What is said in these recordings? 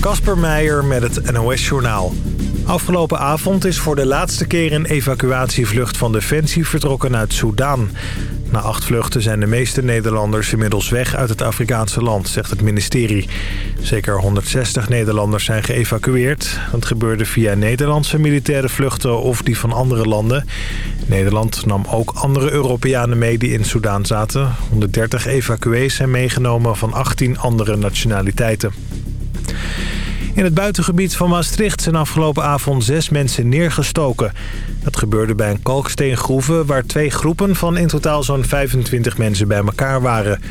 Kasper Meijer met het NOS-journaal. Afgelopen avond is voor de laatste keer een evacuatievlucht van Defensie vertrokken uit Soudaan. Na acht vluchten zijn de meeste Nederlanders inmiddels weg uit het Afrikaanse land, zegt het ministerie. Zeker 160 Nederlanders zijn geëvacueerd. Dat gebeurde via Nederlandse militaire vluchten of die van andere landen. Nederland nam ook andere Europeanen mee die in Soudaan zaten. 130 evacuees zijn meegenomen van 18 andere nationaliteiten. In het buitengebied van Maastricht zijn afgelopen avond zes mensen neergestoken. Dat gebeurde bij een kalksteengroeve waar twee groepen van in totaal zo'n 25 mensen bij elkaar waren.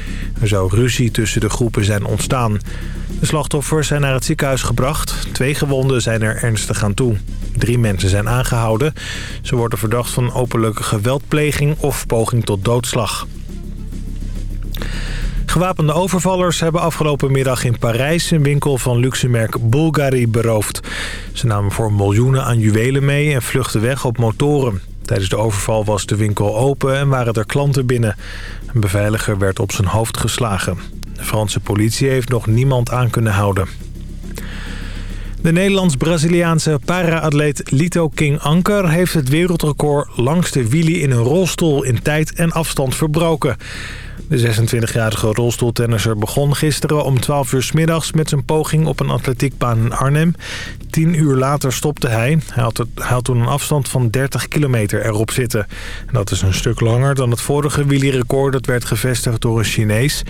Er zou ruzie tussen de groepen zijn ontstaan. De slachtoffers zijn naar het ziekenhuis gebracht. Twee gewonden zijn er ernstig aan toe. Drie mensen zijn aangehouden. Ze worden verdacht van openlijke geweldpleging of poging tot doodslag. Gewapende overvallers hebben afgelopen middag in Parijs... een winkel van luxemerk Bulgari beroofd. Ze namen voor miljoenen aan juwelen mee en vluchtten weg op motoren. Tijdens de overval was de winkel open en waren er klanten binnen. Een beveiliger werd op zijn hoofd geslagen. De Franse politie heeft nog niemand aan kunnen houden. De Nederlands-Braziliaanse para-atleet Lito King Anker... heeft het wereldrecord langs de wielie in een rolstoel in tijd en afstand verbroken. De 26-jarige rolstoeltennisser begon gisteren om 12 uur middags met zijn poging op een atletiekbaan in Arnhem. Tien uur later stopte hij. Hij had, het, had toen een afstand van 30 kilometer erop zitten. En dat is een stuk langer dan het vorige wielerrecord dat werd gevestigd door een Chinees.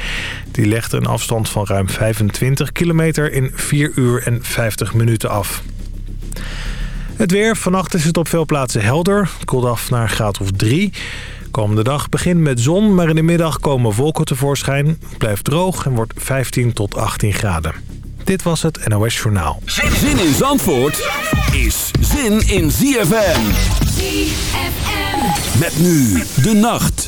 Die legde een afstand van ruim 25 kilometer in 4 uur en 50 minuten af. Het weer. Vannacht is het op veel plaatsen helder. Het koelt af naar een graad of 3. Komende dag begint met zon, maar in de middag komen wolken tevoorschijn. Het blijft droog en wordt 15 tot 18 graden. Dit was het NOS Journaal. Zin in Zandvoort is zin in ZFM. ZFM. Met nu de nacht.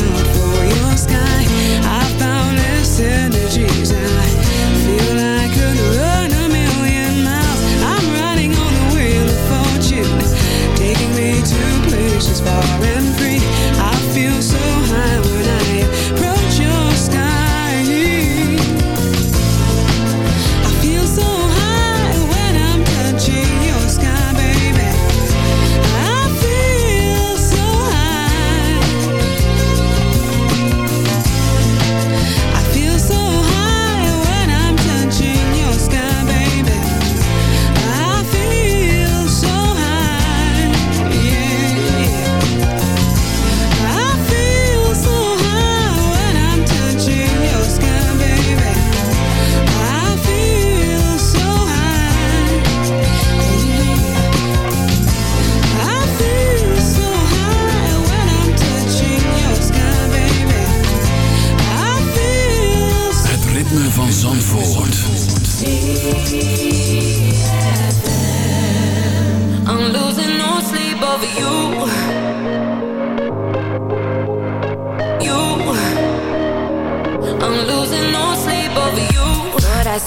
I feel I could run a million miles. I'm riding on the wheel of fortune, taking me to places far and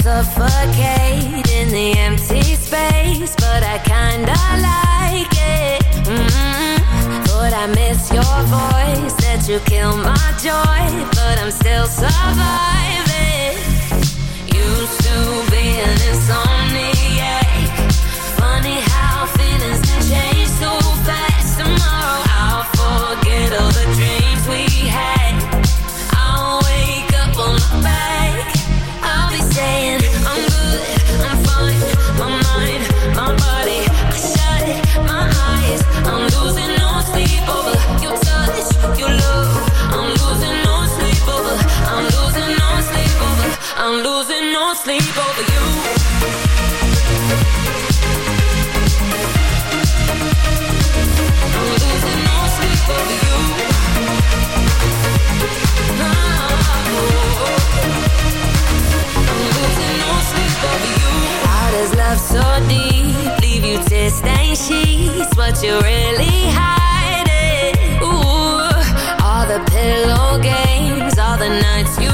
suffocate in the empty space, but I kinda like it. mm Thought I miss your voice, that you kill my joy, but I'm still surviving. Used to be an insomniac. Sheets? What you really hiding? Ooh, all the pillow games, all the nights you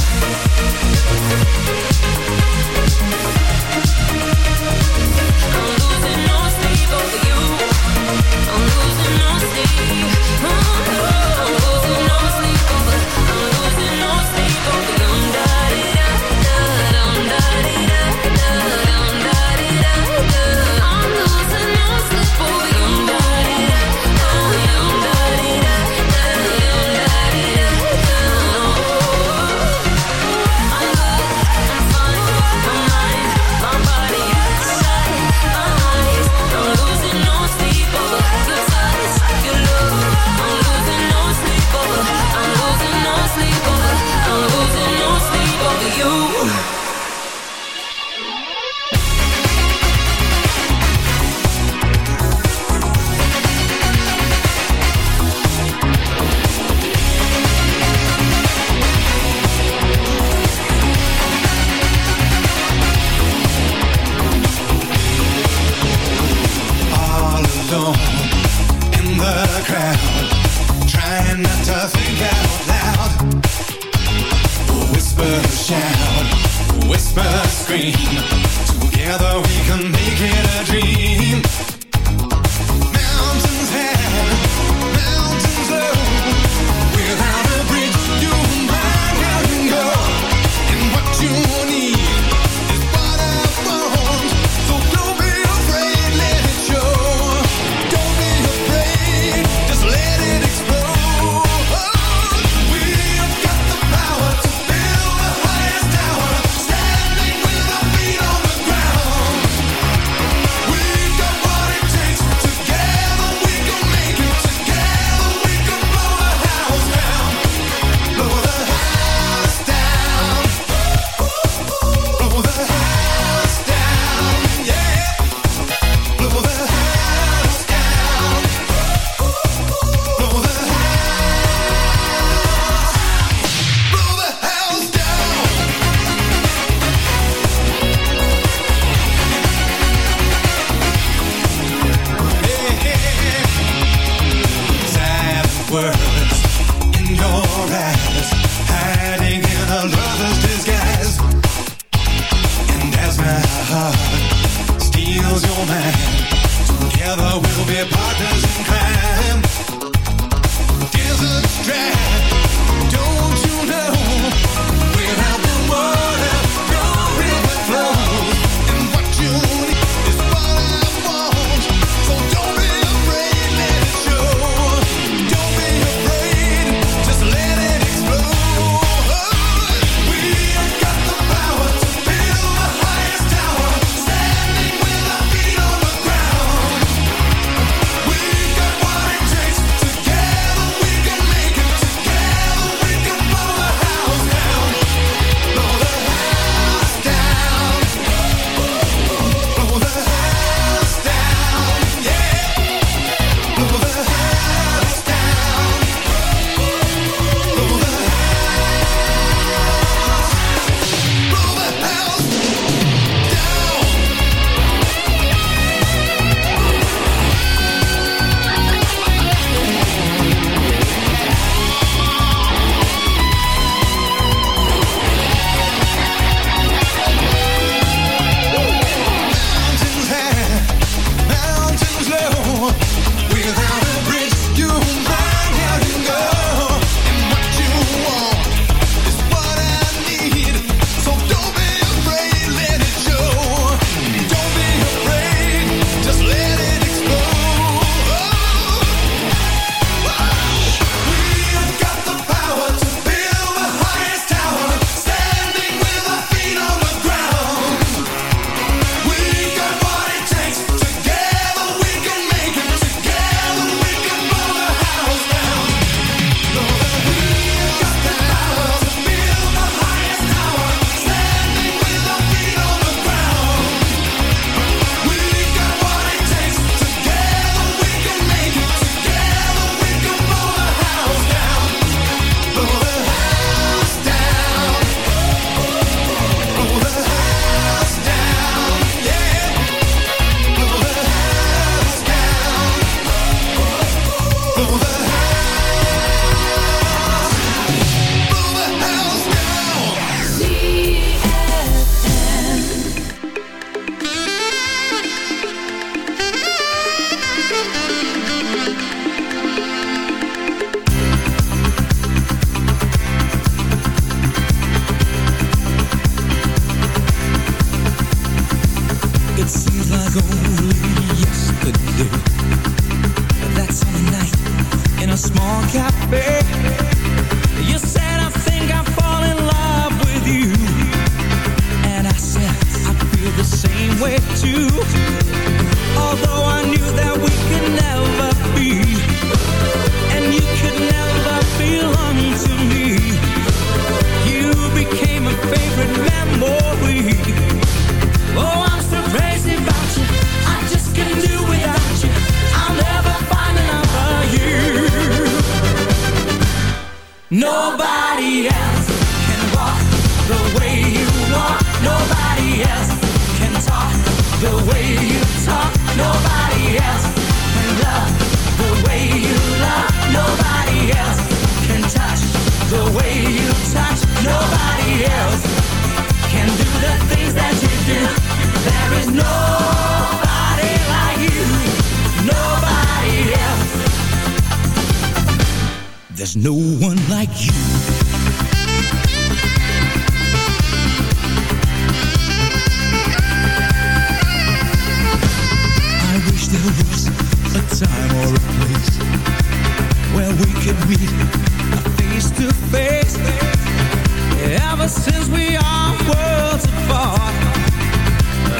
Since we are worlds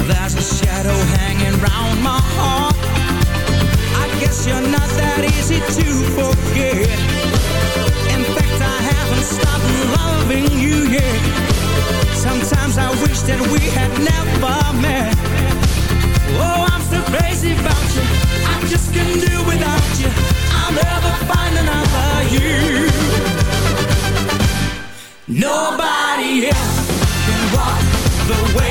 there's a shadow hanging round my heart. I guess you're not that easy to forget. In fact, I haven't stopped loving you yet. Sometimes I wish that we had never met. Oh, I'm so crazy about you. I just can't do without you. I'll never find another you. Nobody else can walk the way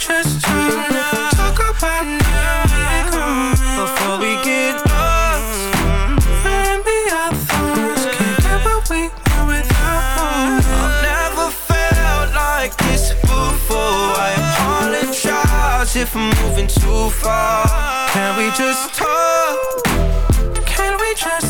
Just talk? Talk about now before we get lost. Can't get what we want without. I've never felt like this before. I apologize if I'm moving too far. Can we just talk? Can we just